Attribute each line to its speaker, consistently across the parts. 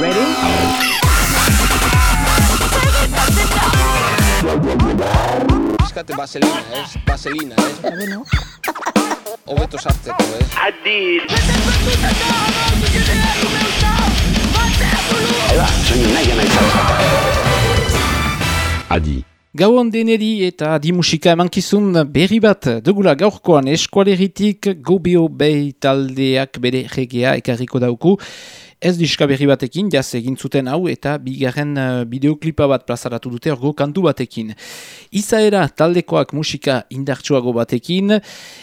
Speaker 1: Ready?
Speaker 2: Eskate baselina, ez? Baselina, ez?
Speaker 1: Bueno,
Speaker 2: Hobeto sartzeko, ez?
Speaker 3: Adi.
Speaker 4: Gauan deneri eta di musika emankizun berri bat dugula gaurkoan eskualeritik gobio behi taldeak bere regea ekarriko dauku. Ez diska berri batekin, jaz egin zuten hau eta bigarren uh, bideoklipa bat plazaratu dute orgo kantu batekin. Izaera taldekoak musika indartsuago batekin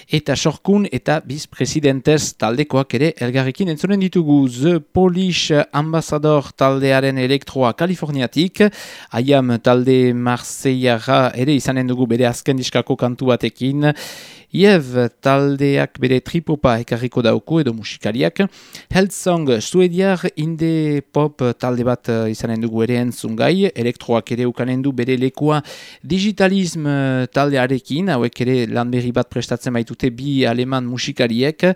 Speaker 4: eta sorkun eta bizpresidentez taldekoak ere elgarrekin entzonen ditugu The Polish Ambassador taldearen elektroa Kaliforniatik, Aiam talde Marseillaga ere izanen dugu bere azken diskako kantu batekin, Iev taldeak bere tripopa ekarriko dauko edo musikariak. Healthsong suediar inde pop talde bat eh, izanen dugu ere entzungai. Elektroak ere ukanen du bere lekua digitalism eh, taldearekin. Hauek ere lan berri bat prestatzen baitute bi aleman musikariek.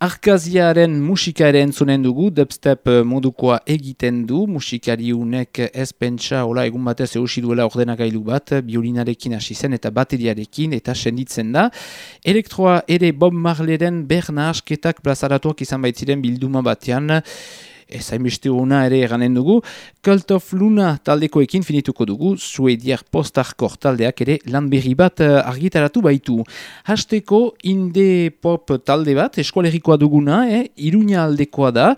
Speaker 4: Arkaziaren musika ere entzunen dugu, dubstep eh, modukoa egiten du, musikari unek ez pentsa, hola egun batez eusi duela ordenagailu bat, biolinarekin hasi zen eta bateriarekin eta senditzen da. Elektroa ere Bob Marleyren berna asketak plazaratuak izan baitziren bilduma batean, ez hainbeste una ere eranen dugu, Cult of Luna taldekoekin finituko dugu, suediar post-hardcore taldeak ere lan berri bat eh, argitaratu baitu. Hasteko inde pop talde bat, eskualerikoa duguna, eh, iruña aldekoa da,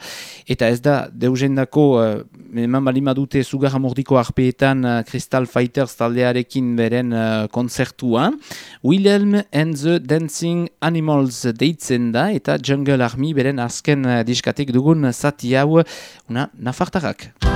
Speaker 4: eta ez da deuzendako, uh, eman balima dute zugarra mordiko arpeetan uh, Crystal Fighters taldearekin beren uh, konzertua. Wilhelm and the Dancing Animals deitzen da, eta Jungle Army beren azken uh, diskatik dugun zati hau, una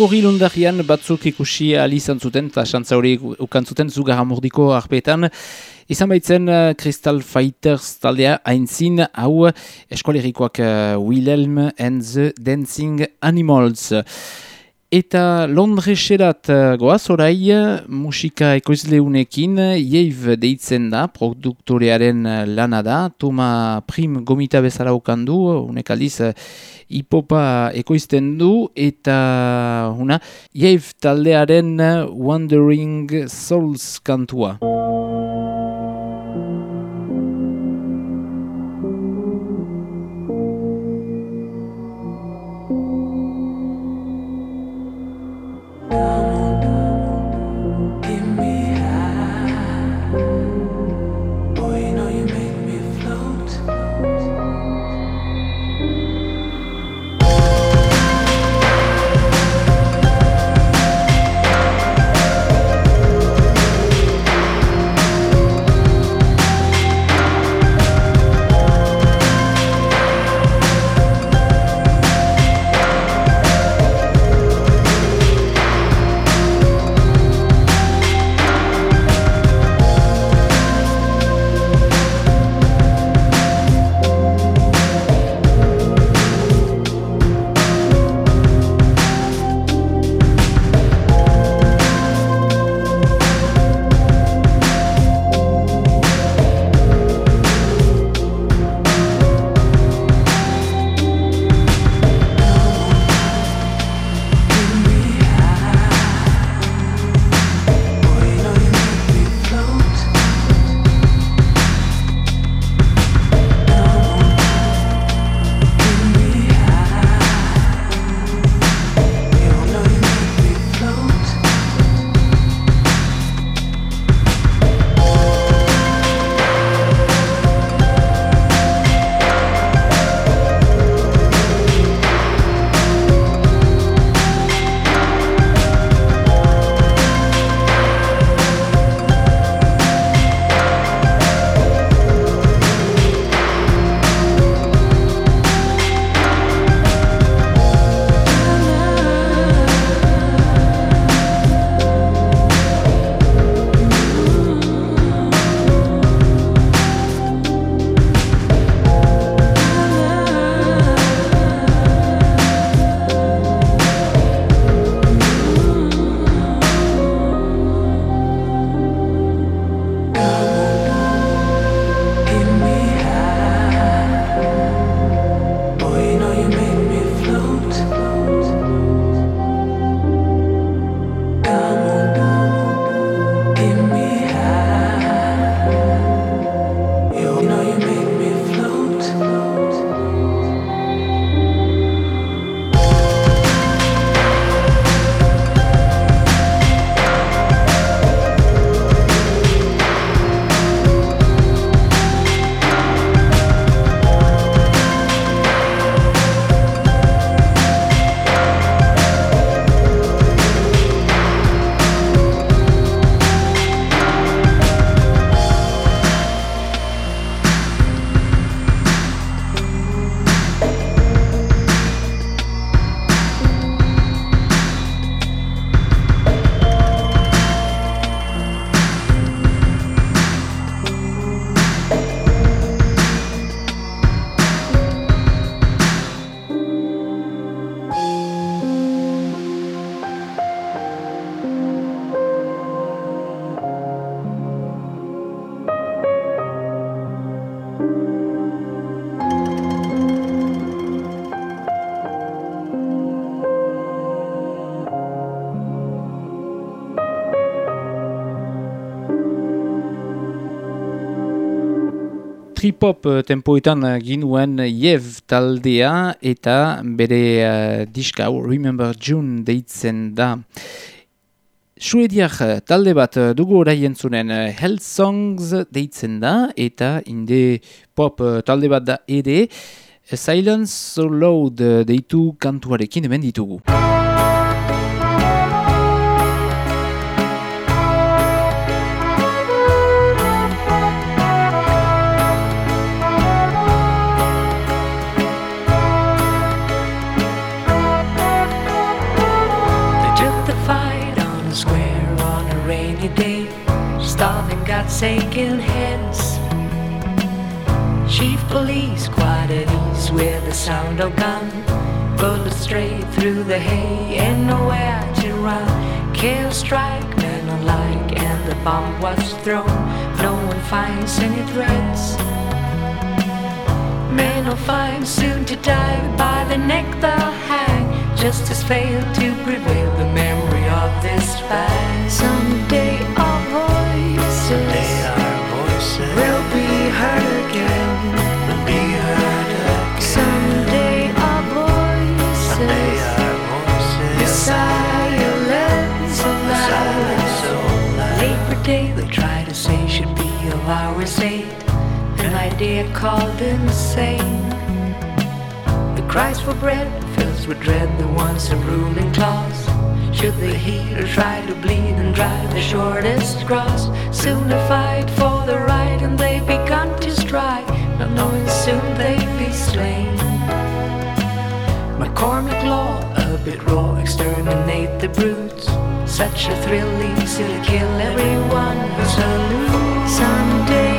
Speaker 4: nafartarrak. agorri lundarian batzuk ikusi alizan zuten, eta xantza hori ukantzuten zu garamordiko arpetan. Izan baitzen uh, Crystal Fighters taldea haintzin hau eskualerikoak uh, Wilhelm and the Dancing Animals. Eta Londreserat goaz orai musika ekoizleunekin jeiv deitzen da, produktorearen uh, lana da, Toma Prim gomita bezala okandu, unek aldiz hipopa ekoizten du, eta una, jeiv taldearen Wandering Souls kantua. Tripop eh, tempoetan eh, ginuen Jev taldea eta bere uh, diska Remember June deitzen da. Suediak talde bat dugu orai entzunen Hell Songs deitzen da eta inde pop talde bat da ere Silence So Loud deitu kantuarekin hemen ditugu.
Speaker 1: Police quiet at ease with the sound of gun. Bullets straight through the hay and nowhere to run. Kill strike men alike and the bomb was thrown. No one finds any threats. Men will find soon to die by the neck they'll hang. Justice failed to prevail the memory of this fight. Someday our voices,
Speaker 3: Someday our voices
Speaker 1: will be
Speaker 3: be
Speaker 1: of ours eight An idea called insane The cries for bread fills with dread the once a ruling class Should the healer try to bleed and drive the shortest cross Soon to fight for the right and they begun to strike Not knowing soon they'd be slain McCormick law, a bit raw, exterminate the brutes. Such a thrill easy to kill everyone who salutes. Someday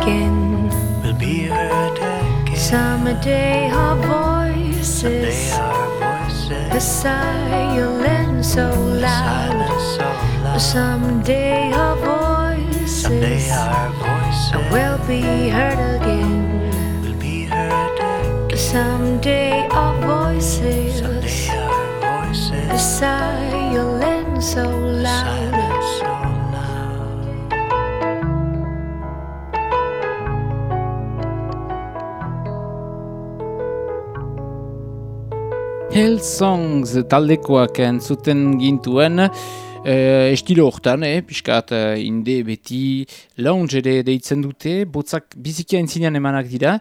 Speaker 1: again.
Speaker 3: will be heard again.
Speaker 1: Someday our voices,
Speaker 3: our
Speaker 1: the
Speaker 3: voices
Speaker 1: silence so loud.
Speaker 3: silence so loud.
Speaker 1: Someday our voices,
Speaker 3: Someday our voices
Speaker 1: will be heard again.
Speaker 3: will be heard again.
Speaker 1: Someday our voices,
Speaker 3: Someday our voices
Speaker 1: the silence so loud.
Speaker 4: Hell Songs taldekoak entzuten gintuen, eh, estilo hortan, eh, piskat eh, inde beti lounge ere deitzen dute, botzak bizikia entzinean emanak dira,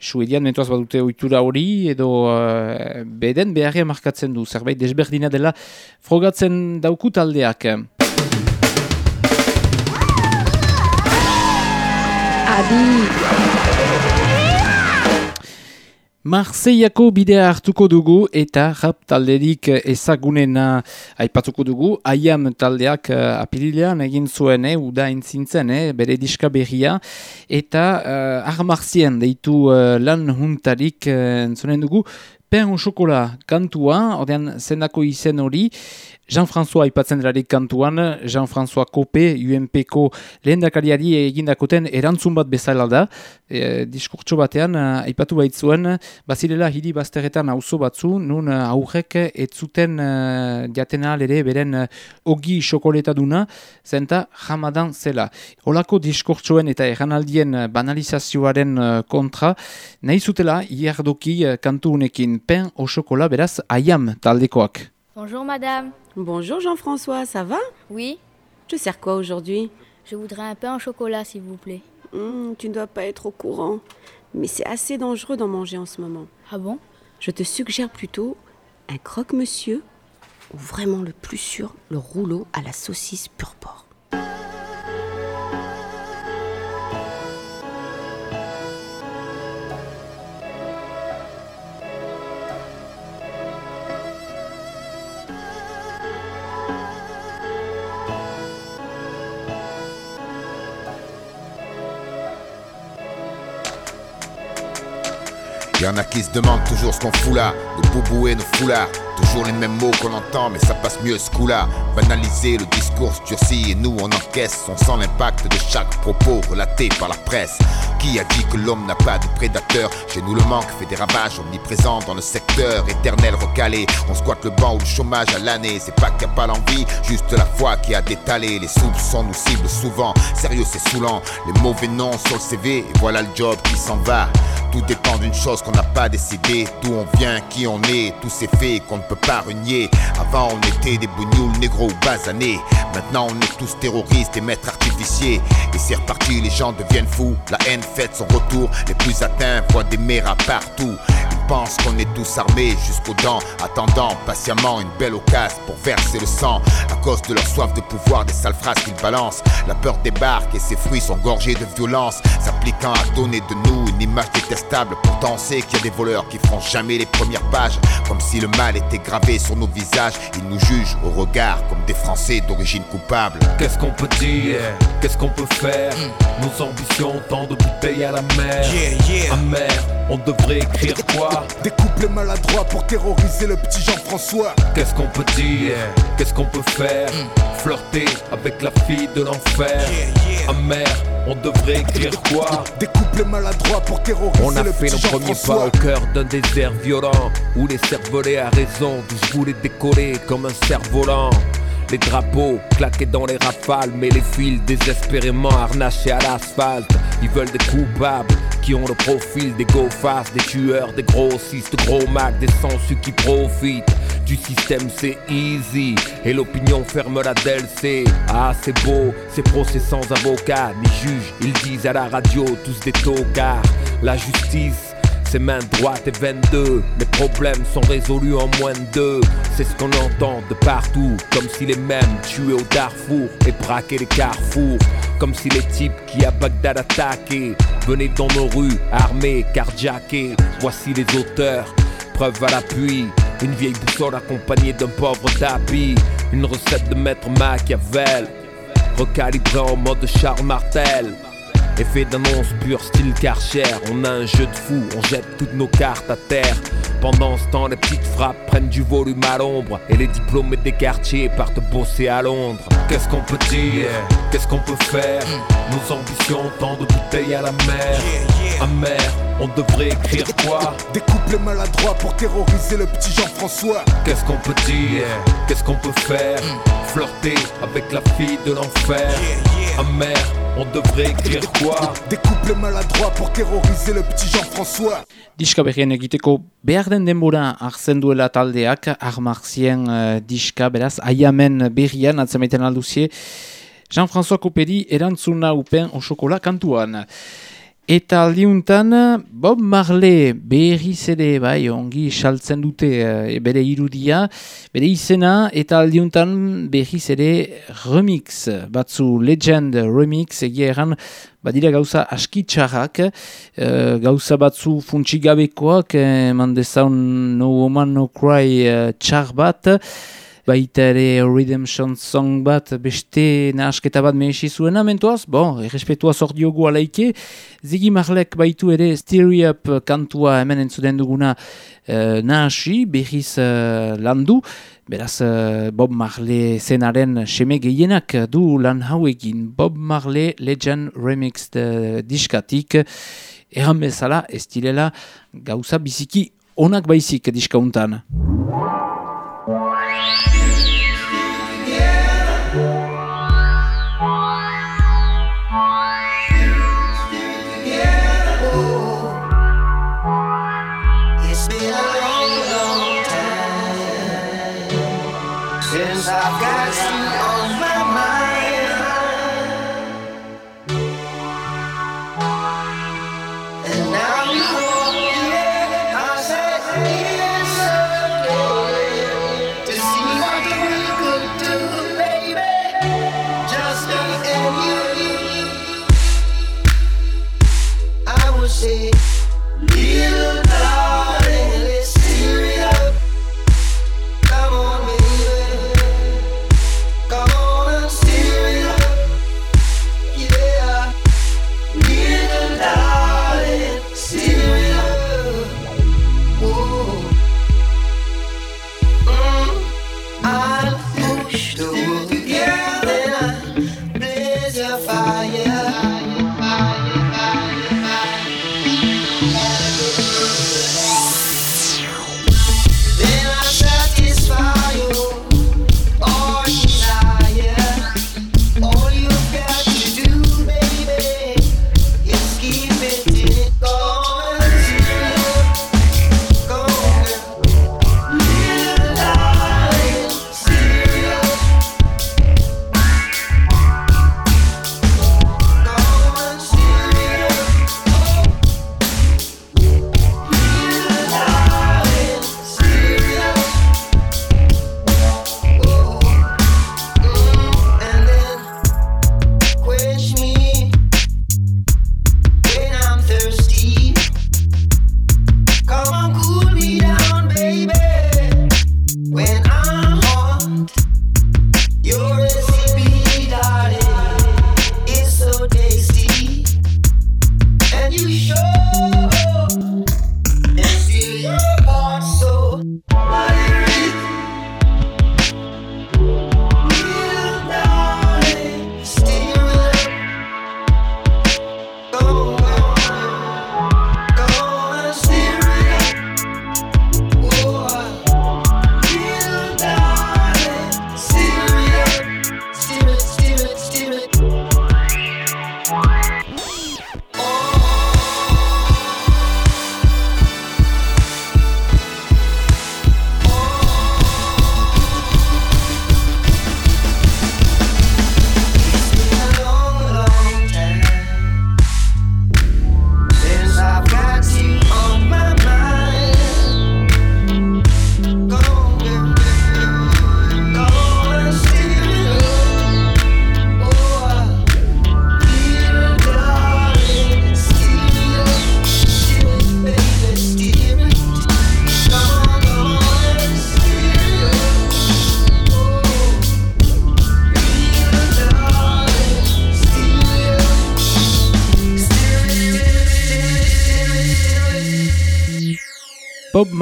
Speaker 4: Suedian mentoaz badute ohitura hori edo uh, beden beharria markatzen du, zerbait desberdina dela frogatzen dauku taldeak. Marseillako bidea hartuko dugu eta rap talderik ezagunena aipatuko dugu. Aiam taldeak uh, apirilean egin zuen, eh, uda entzintzen, eh, bere diska berria. Eta uh, armarzien deitu uh, lan juntarik uh, entzunen dugu. Pen Chocola kantua, ordean zendako izen hori, Jean-François aipatzen delarik kantuan, Jean-François Kope, UNP-ko lehendakariari egindakoten erantzun bat bezala da. E, diskurtso batean, eh, aipatu baitzuen, bazirela hiri bazteretan auzo batzu, nun eh, aurrek ez zuten uh, jaten ahal ere beren uh, ogi xokoletaduna, zenta jamadan zela. Olako diskurtsoen eta erranaldien eh, banalizazioaren eh, kontra, nahi zutela iardoki eh, kantu unekin pen o xokola beraz aiam taldekoak.
Speaker 5: Bonjour madame.
Speaker 6: Bonjour Jean-François, ça va?
Speaker 5: Oui,
Speaker 6: Je sers quoi aujourd'hui?
Speaker 5: Je voudrais un pain au chocolat s'il vous plaît.
Speaker 6: Hmm, Tu ne dois pas être au courant, mais c'est assez dangereux d'en manger en ce moment.
Speaker 5: Ah bon?
Speaker 6: Je te suggère plutôt un croque-monsieur ou vraiment le plus sûr, le rouleau à la saucisse pur porc.
Speaker 7: Y en a qui se demandent toujours ce qu'on fout là, nos boubous et nos foulards. Toujours les mêmes mots qu'on entend, mais ça passe mieux ce coup-là. Banaliser le discours durci et nous on encaisse. On sent l'impact de chaque propos relaté par la presse. Qui a dit que l'homme n'a pas de prédateur? Chez nous le manque fait des ravages omniprésents dans le secteur éternel recalé. On squatte le banc ou le chômage à l'année. C'est pas qu'il n'y a pas l'envie, juste la foi qui a détalé. Les soupçons nous ciblent souvent. Sérieux, c'est saoulant. Les mauvais noms sur le CV, et voilà le job qui s'en va. Tout dépend d'une chose qu'on n'a pas décidé. D'où on vient, qui on est, tous ces faits qu'on ne peut pas renier. Avant, on était des bougnoules négro ou basanés. Maintenant, on est tous terroristes et maîtres artificiers. Et c'est reparti, les gens deviennent fous. La haine fait son retour. Les plus atteints voient des méras partout. Ils pensent qu'on est tous armés jusqu'aux dents, attendant patiemment une belle occasion pour verser le sang. À cause de leur soif de pouvoir, des sales phrases qu'ils balancent. La peur débarque et ses fruits sont gorgés de violence, s'appliquant à donner de nous une image détestable. Pourtant, on sait qu'il y a des voleurs qui feront jamais les premières pages, comme si le mal était gravé sur nos visages. Ils nous jugent au regard comme des Français d'origine coupable.
Speaker 8: Qu'est-ce qu'on peut dire? Qu'est-ce qu'on peut faire? Nos ambitions, tant de bouteilles à la mer. Amer, on devrait écrire quoi
Speaker 9: Des couplets maladroits pour terroriser le petit Jean-François.
Speaker 8: Qu'est-ce qu'on peut dire Qu'est-ce qu'on peut faire Flirter avec la fille de l'enfer. Amer, on devrait écrire quoi
Speaker 9: Des couplets maladroits pour terroriser
Speaker 8: On a
Speaker 9: le
Speaker 8: fait
Speaker 9: petit
Speaker 8: nos premiers pas au cœur d'un désert violent Où les cervelets à raison je voulais décoller comme un cerf-volant les drapeaux claqués dans les rafales Mais les fils désespérément harnachés à l'asphalte. Ils veulent des coupables qui ont le profil des go fast Des tueurs, des grossistes, gros macs, des sensus qui profitent du système c'est easy. Et l'opinion ferme la DLC Ah c'est beau, ces procès sans avocat. Ni juge, ils disent à la radio tous des tocards. La justice c'est main droite et 22 Les problèmes sont résolus en moins de deux. C'est ce qu'on entend de partout. Comme si les mêmes tuaient au Darfour Et braquaient les carrefours. Comme si les types qui à Bagdad attaquaient Venaient dans nos rues armés, carjackés. Voici les auteurs. Preuve à l'appui. Une vieille boussole accompagnée d'un pauvre tapis. Une recette de maître Machiavel Recalibré en mode Charles Martel Effet d'annonce pur style Karcher. On a un jeu de fou, on jette toutes nos cartes à terre. Pendant ce temps les petites frappes prennent du volume à l'ombre. Et les diplômés des quartiers partent bosser à Londres. Qu'est-ce qu'on peut dire? Qu'est-ce qu'on peut faire? Nos ambitions, tant de bouteilles à la mer. Amer, on devrait écrire quoi?
Speaker 9: Des couplets maladroits pour terroriser le petit Jean-François.
Speaker 8: Qu'est-ce qu'on peut dire? Qu'est-ce qu'on peut faire? Flirter avec la fille de l'enfer. Amer, on devrait écrire quoi
Speaker 9: Des couplets maladroits pour terroriser le petit Jean-François.
Speaker 4: Diska berrien egiteko behar den denbora hartzen duela taldeak, armarzien uh, diska, beraz, aiamen berrian, atzamaiten alduzie, Jean-François Koperi erantzuna upen osokola kantuan. Eta aldiuntan, Bob Marley berriz ere, bai, ongi saltzen dute eh, bere irudia, bere izena, eta aldiuntan berriz ere remix, batzu legend remix, egia erran, badira gauza askitxarrak, eh, gauza batzu funtsigabekoak, eh, mandezaun No Woman No Cry eh, txar bat, baita ere Redemption Song bat beste nahasketa bat mehesi zuena mentoaz, bon, errespetua diogu alaike, Ziggy Marlek baitu ere Steer Up kantua hemen entzuden duguna uh, nahasi, berriz uh, landu, beraz uh, Bob Marley zenaren seme gehienak du lan hauekin, Bob Marley Legend Remix diskatik, erran bezala ez direla gauza biziki onak baizik diskauntan.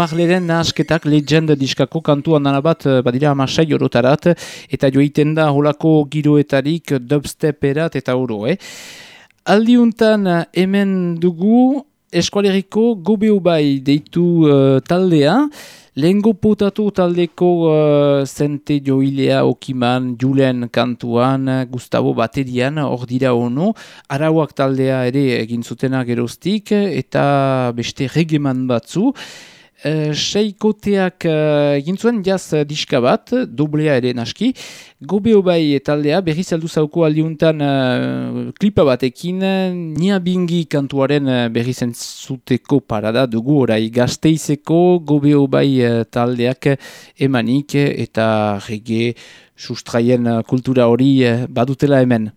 Speaker 10: Marleren nahasketak legend diskako kantu andana bat eh, badira amasai orotarat eta joiten da holako giroetarik dubsteperat eta oro, eh? Aldiuntan eh, hemen dugu eskualeriko gobeu bai deitu uh, taldea, Lehengo potatu taldeko uh, zente joilea okiman, julen kantuan, Gustavo baterian, hor dira ono, arauak taldea ere egin zutena geroztik, eta beste regeman batzu, E, seikoteak e, egin zuen jaz e, diska bat, doblea ere naski. Gobeo bai taldea berriz aldu zauko aldiuntan e, klipa batekin nia bingi kantuaren e, berriz entzuteko parada dugu orai gazteizeko gobeo bai taldeak emanik eta rege sustraien kultura hori badutela hemen.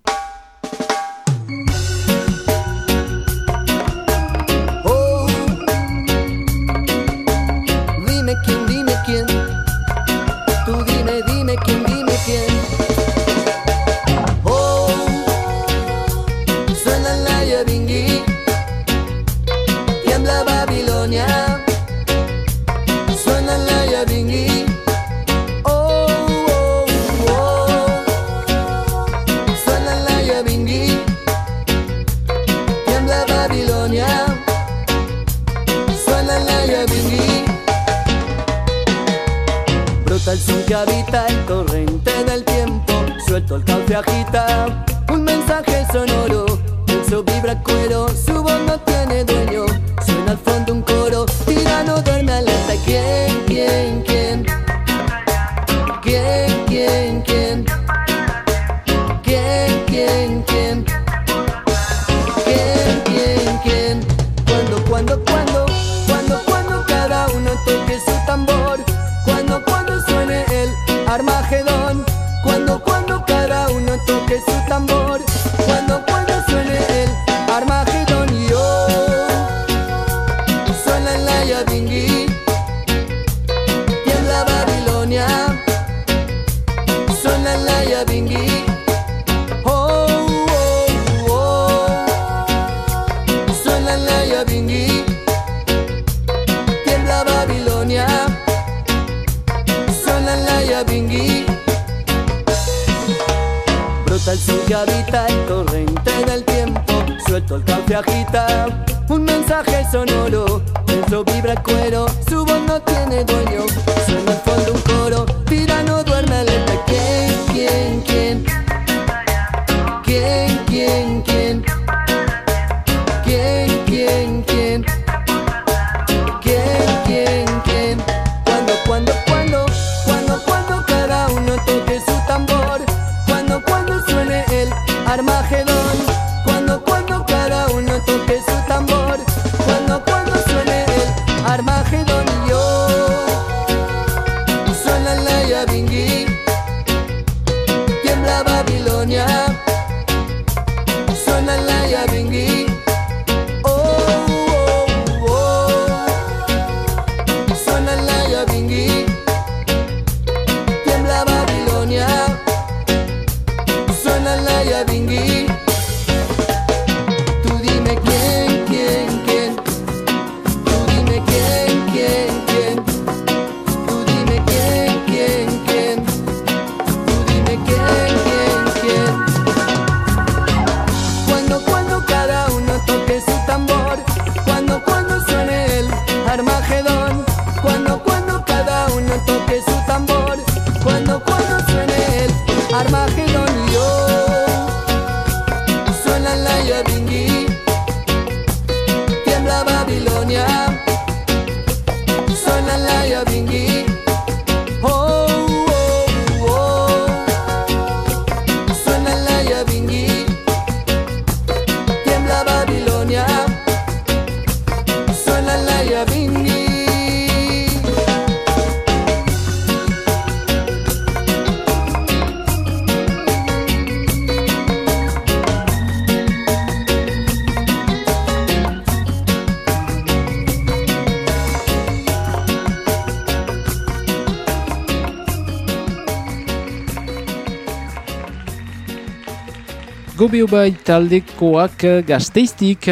Speaker 10: gobeobai taldekoak eh, gazteiztik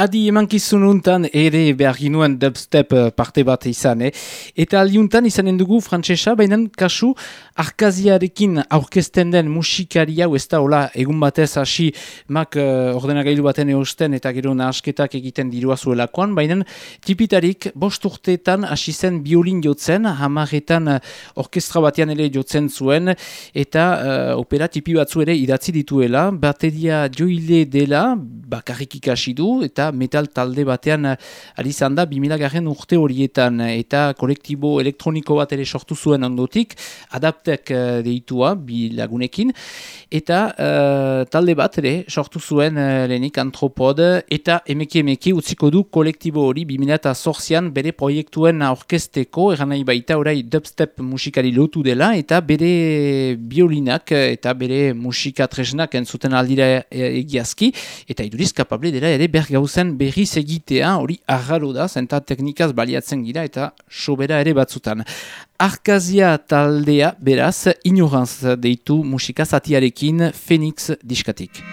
Speaker 4: adi emankizun untan ere behar ginuen dubstep eh, parte bat izan, eh? Eta aliuntan izanen dugu frantsesa, baina kasu arkaziarekin aurkezten den musikari hau ez da hola egun batez hasi mak uh, ordenagailu baten eusten eta gero nahasketak egiten dirua zuelakoan, baina tipitarik bost urteetan hasi zen biolin jotzen, hamaretan uh, orkestra batean ere jotzen zuen, eta uh, opera tipi batzu ere idatzi dituela, bateria joile dela, bakarrik ikasi du, eta metal talde batean eh, ari izan da 2000 garren urte horietan. Eh, eta kolektibo elektroniko bat ere sortu zuen ondotik adaptek uh, deitua bi lagunekin. Eta talde bat ere sortu zuen uh, lehenik antropod. Eta emeki emeki utziko du kolektibo hori 2000 eta zorzian bere proiektuen aurkesteko eran nahi baita orai dubstep musikari lotu dela eta bere biolinak eta bere musika tresnak entzuten aldira egiazki eta iduriz kapable dela ere bergauz zen berriz egitea, hori arraro da, zenta teknikaz baliatzen gira eta sobera ere batzutan. Arkazia taldea, beraz, ignoranz deitu musikazatiarekin Phoenix diskatik.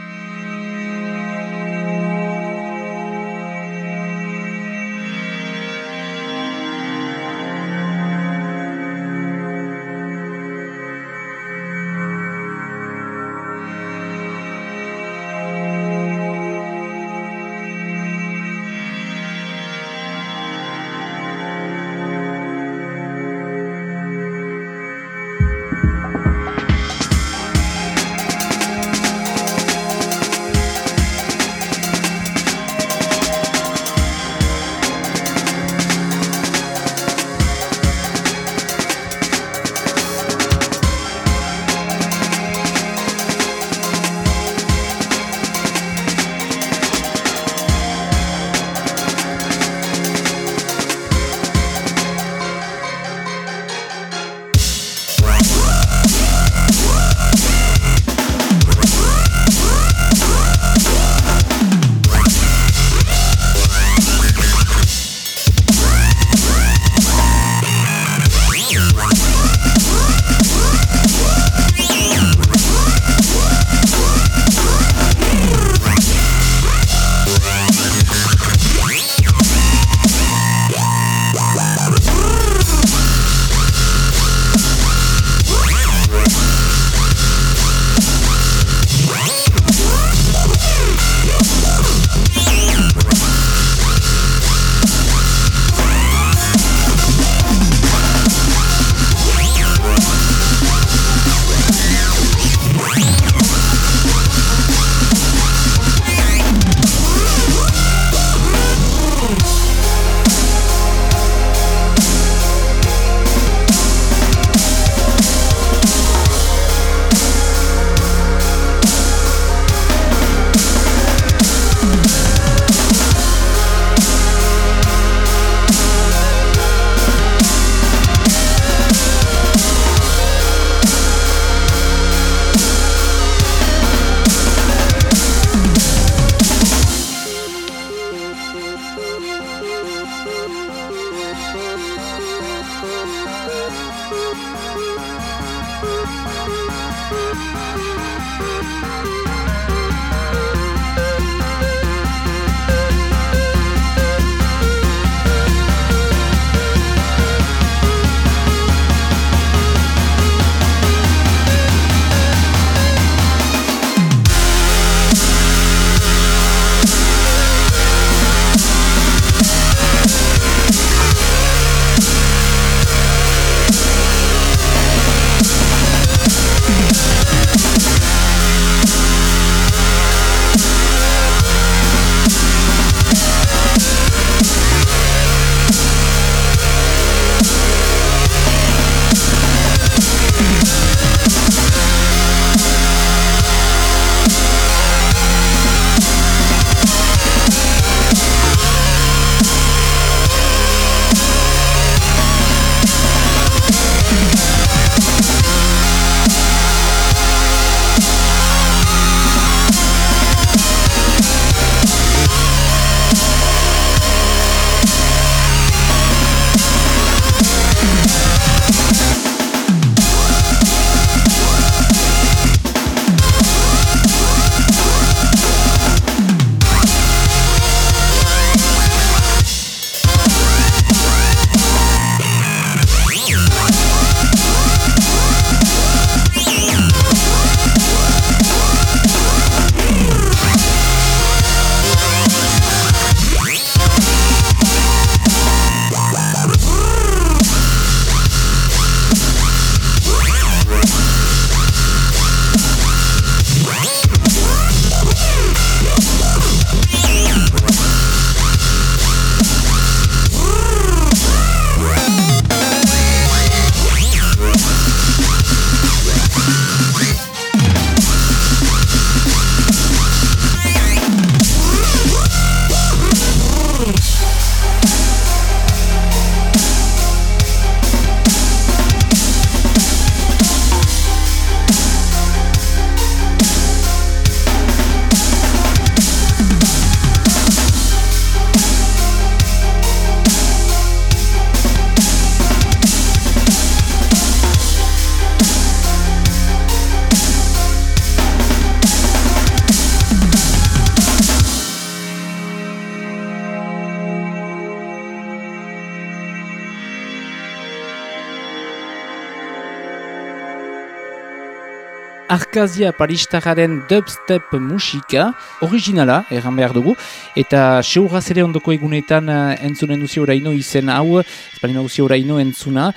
Speaker 4: Arkazia Paristararen dubstep musika, originala, erran behar dugu, eta seuraz ere ondoko egunetan uh, entzunen duzi oraino izen hau, espalina duzi oraino entzuna.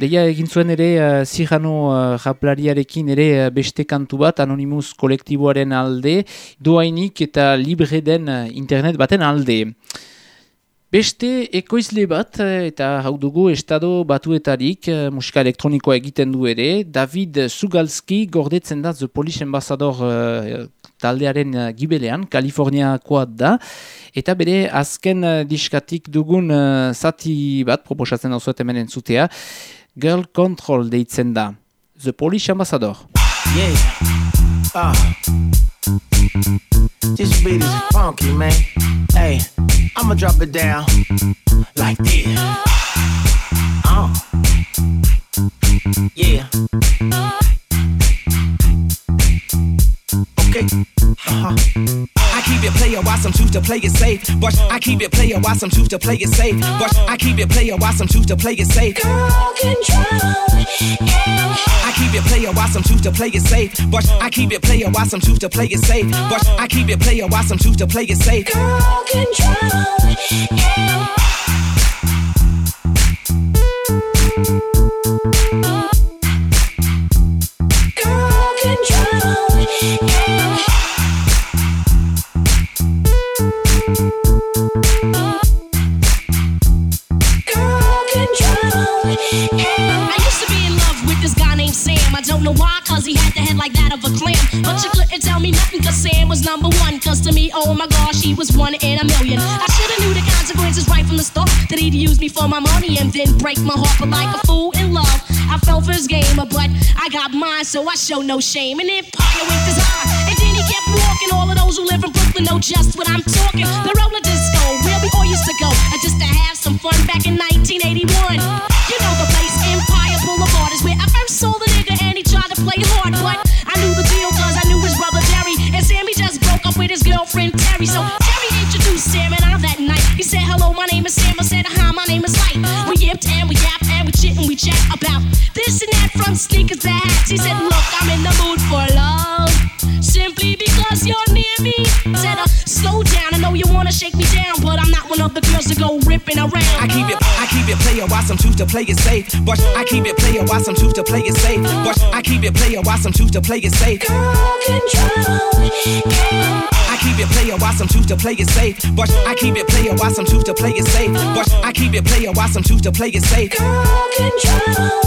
Speaker 4: Deia egin zuen ere zirano uh, raplariarekin ere uh, beste kantu bat, Anonymous kolektiboaren alde, doainik eta libre den internet baten alde. Beste ekoizle bat eh, eta hau dugu estado batuetarik eh, musika elektronikoa egiten du ere, David Sugalski gordetzen da The Polish Ambassador uh, taldearen gibelean, Kaliforniakoa da, eta bere azken diskatik dugun uh, zati bat proposatzen hau hemen entzutea, Girl Control deitzen da, The Polish Ambassador.
Speaker 11: Yeah, uh. This beat is funky, man. Hey, I'ma drop it down like this. Uh. Yeah. Okay. Uh-huh. I keep it player while some choose to play it safe. But I keep it player while some choose to play it safe. But I keep it player while some choose to play it safe. Girl control. I keep it player while some choose to play it safe. But I keep it player while some choose to play it safe. But I keep it player while some choose to play it safe. Girl control.
Speaker 12: But you couldn't tell me nothing, cause Sam was number one. Cause to me, oh my gosh, he was one in a million. I should've knew the consequences right from the start. That he'd use me for my money and then break my heart. But like a fool in love, I fell for his game. But I got mine, so I show no shame. And Empire with his eye. And then he kept walking. All of those who live in Brooklyn know just what I'm talking. The roller disco, where we all used to go. And just to have some fun back in 1981. You know the place, Empire Boulevard, is where I first saw the nigga and he tried to play hard, up girlfriend Terry. So Jerry introduced Sam and I that night. He said, Hello, my name is Sam. I said, Hi, my name is Light. We yipped and we yapped and we chit and we chat about this and that from sneakers to hats. He said, Look, I'm in the mood for love. Simply because you're near me. Said, uh, Slow down, I know you wanna shake me down, but I'm not one of the girls to go ripping around.
Speaker 11: I keep it, I keep it player while some choose to play it safe. But I keep it player while some choose to play it safe. But I keep it player while some choose to play it safe. Girl control keep it player why some choose to play it safe. But I keep it player why some choose to play it safe. But I keep it player why some choose to play it safe. Girl control.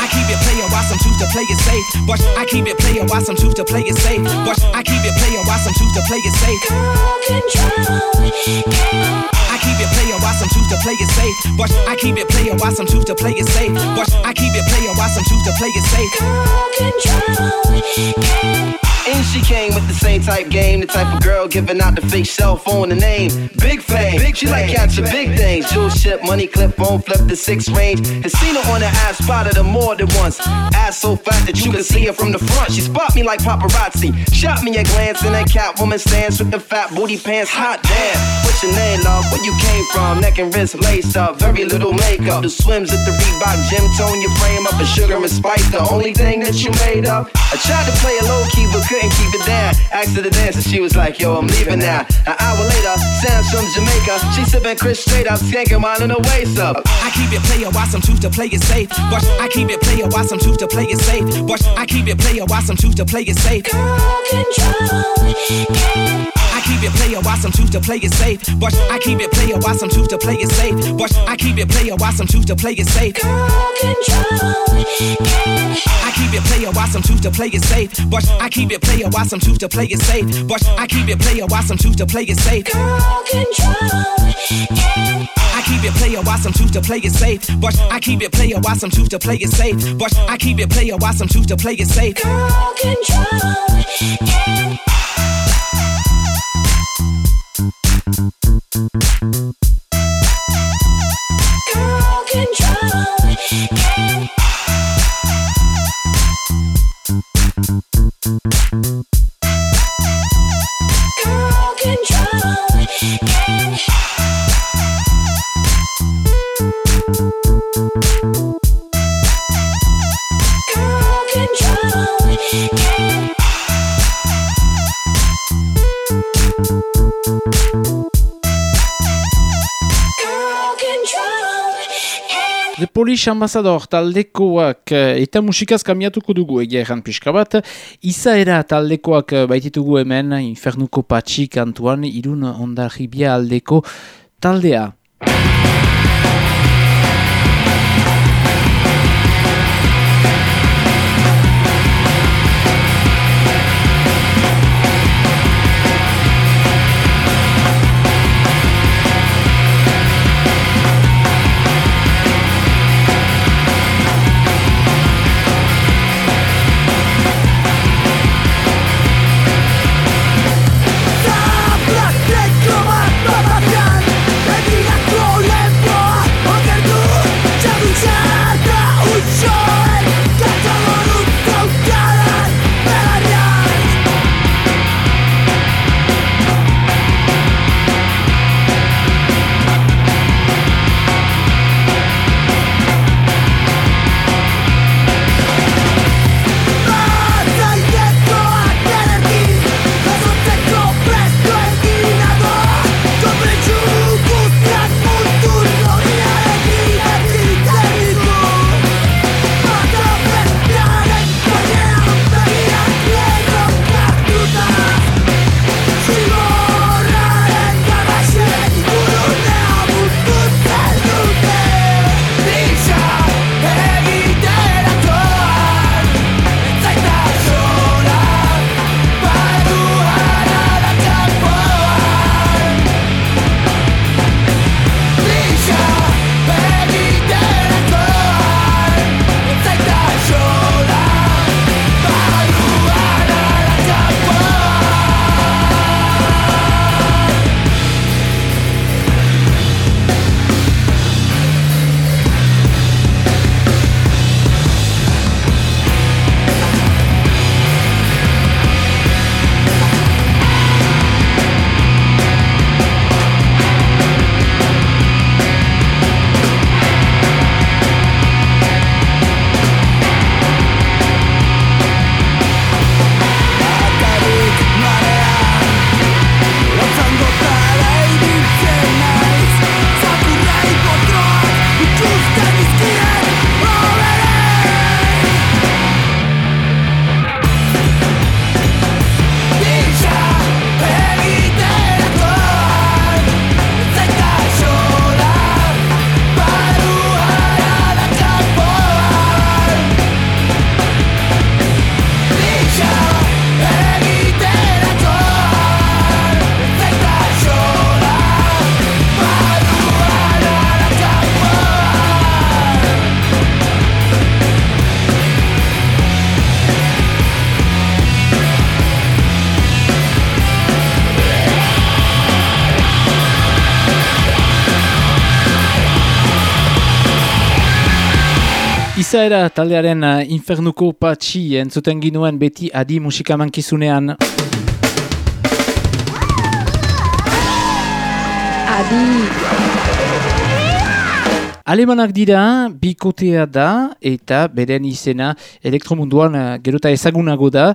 Speaker 11: I keep it player while some choose to play it safe. But I keep it player while some choose to play it safe. But I keep it player while some choose to play it safe. Girl control. I keep it player while some choose to play it safe. But I keep it player while some choose to play it safe. But I keep it player while some choose to play it safe. Girl control. And she came with the same type game, the type of girl giving out the fake cell phone, the name. Big fame, big she like catching big things. Jewel ship, money clip, phone flip the six range. Has seen her on the ass, spotted her more than once. Ass so fat that you can see her from the front. She spot me like paparazzi. Shot me a glance in that cat woman stance with the fat booty pants. Hot damn. What's your name, love? Where you came from? Neck and wrist laced up, very little makeup. The swims at the Reebok gym tone your frame up. A sugar and spice, the only thing that you made up. I tried to play a low key, but couldn't keep it down. Asked her to dance and she was like, yo, I'm leaving now. An hour later, Sam's from Jamaica. She sipping Chris straight up, skanking mine in her waist up. I keep it player while some choose to play it safe. But I keep it player while some choose to play it safe. But I keep it player while some choose to play it safe. Girl control. I keep it player while some choose to play it safe. But I keep it player while some choose to play it safe. But I keep it player while some choose to play it safe. Girl control. I keep it player while some choose to play it safe. But I keep it player while some choose to play it safe. But I keep it player while some choose to play it safe. Girl control. I keep it player while some choose to play it safe. But I keep it player while some choose to play it safe. But I keep it player while some choose to play it safe. Girl control. Girl
Speaker 13: Polish Ambassador taldekoak eh, eta musikaz kamiatuko dugu egia erran pixka bat. Izaera taldekoak eh, baititugu hemen Infernuko Patxi kantuan irun ondarribia aldeko taldea. Izaera taldearen uh, infernuko patxi entzuten ginuen beti adi musikamankizunean. Adi! Alemanak dira, bikotea da eta beren izena elektromunduan uh, gerota ezagunago da.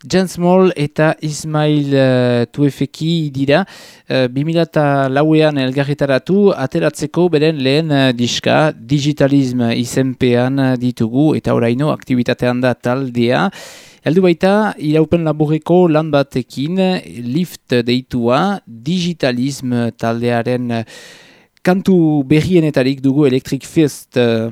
Speaker 13: Jens Moll eta Ismail uh, Tuefeki dira. Uh, 2000 lauean elgarretaratu ateratzeko beren lehen uh, diska. Digitalism izenpean ditugu eta oraino aktivitatean da taldea. Eldu baita, iraupen laburreko lan batekin lift deitua digitalism taldearen kantu berrienetarik dugu Electric Fist uh,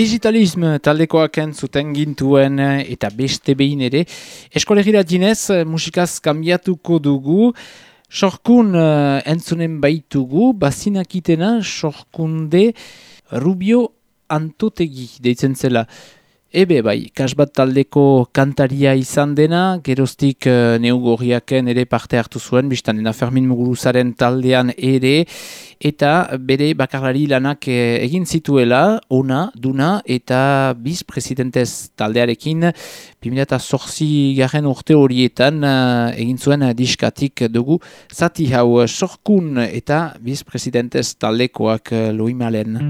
Speaker 14: Digitalism taldekoak entzuten gintuen eh, eta beste behin ere. Eskolegira dinez, eh, musikaz kambiatuko dugu. Sorkun uh, entzunen baitugu, bazinakitena sorkunde Rubio Antotegi deitzen zela. Ebe bai, kasbat taldeko kantaria izan dena, geroztik uh, neugorriaken ere parte hartu zuen, biztan dena Fermin Muguruzaren taldean ere, eta bere bakarlari lanak eh, egin zituela, ona, duna, eta biz presidentez taldearekin, 2008 garen urte horietan uh, egin zuen diskatik dugu, zati hau sorkun eta biz presidentez taldekoak uh, loimalen.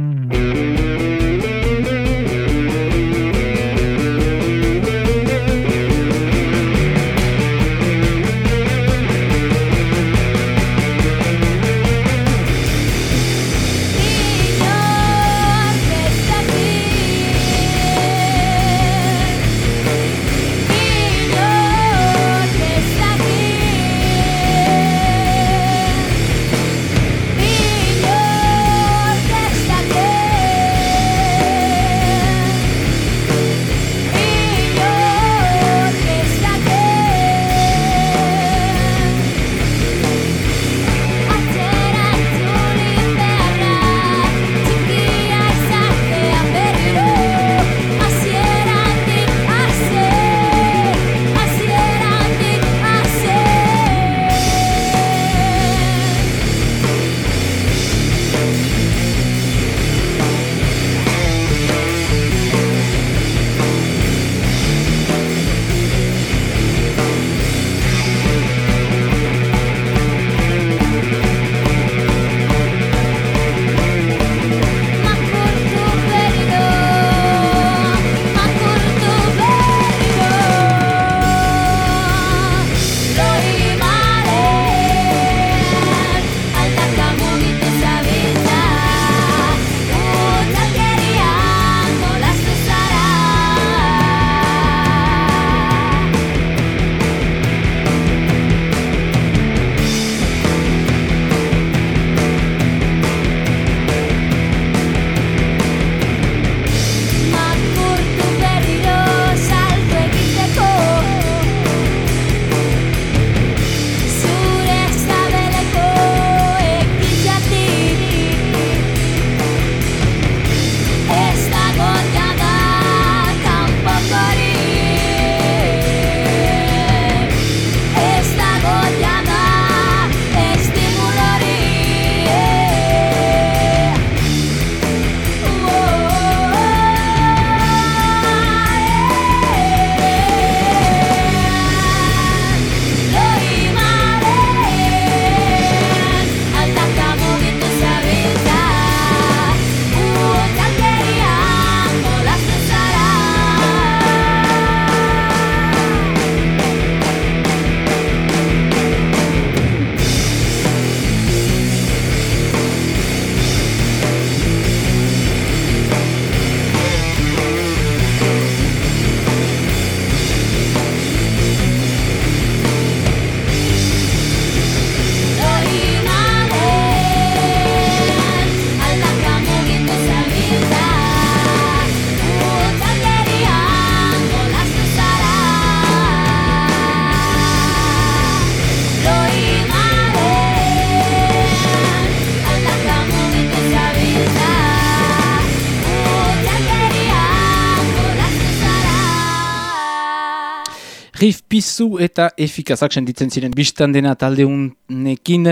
Speaker 14: Pizu eta efikazak senditzen ziren biztan dena talde unekin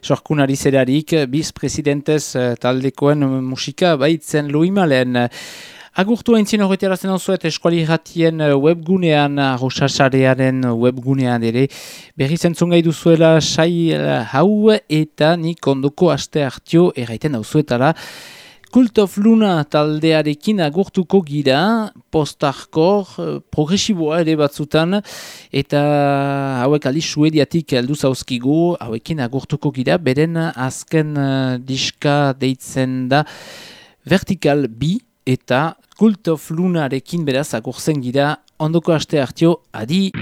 Speaker 14: sorkunari zerarik, biz eh, taldekoen musika baitzen loimalen. Agurtu haintzien horretara zen osuet eskuali ratien eh, webgunean, rosasarearen webgunean ere, berri zentzun duzuela sai hau eta nik ondoko aste hartio erraiten hau zuetara. Cult of Luna taldearekin agurtuko gira, postarkor, eh, progresiboa ere batzutan, eta hauek ali suediatik heldu zauzkigu, hauekin agurtuko gira, beren azken uh, diska deitzen da vertikal bi, eta Cult of Lunarekin beraz agurtzen gira, ondoko aste hartio, adi!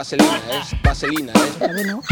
Speaker 2: vaselina, es vaselina,
Speaker 15: ¿eh? es.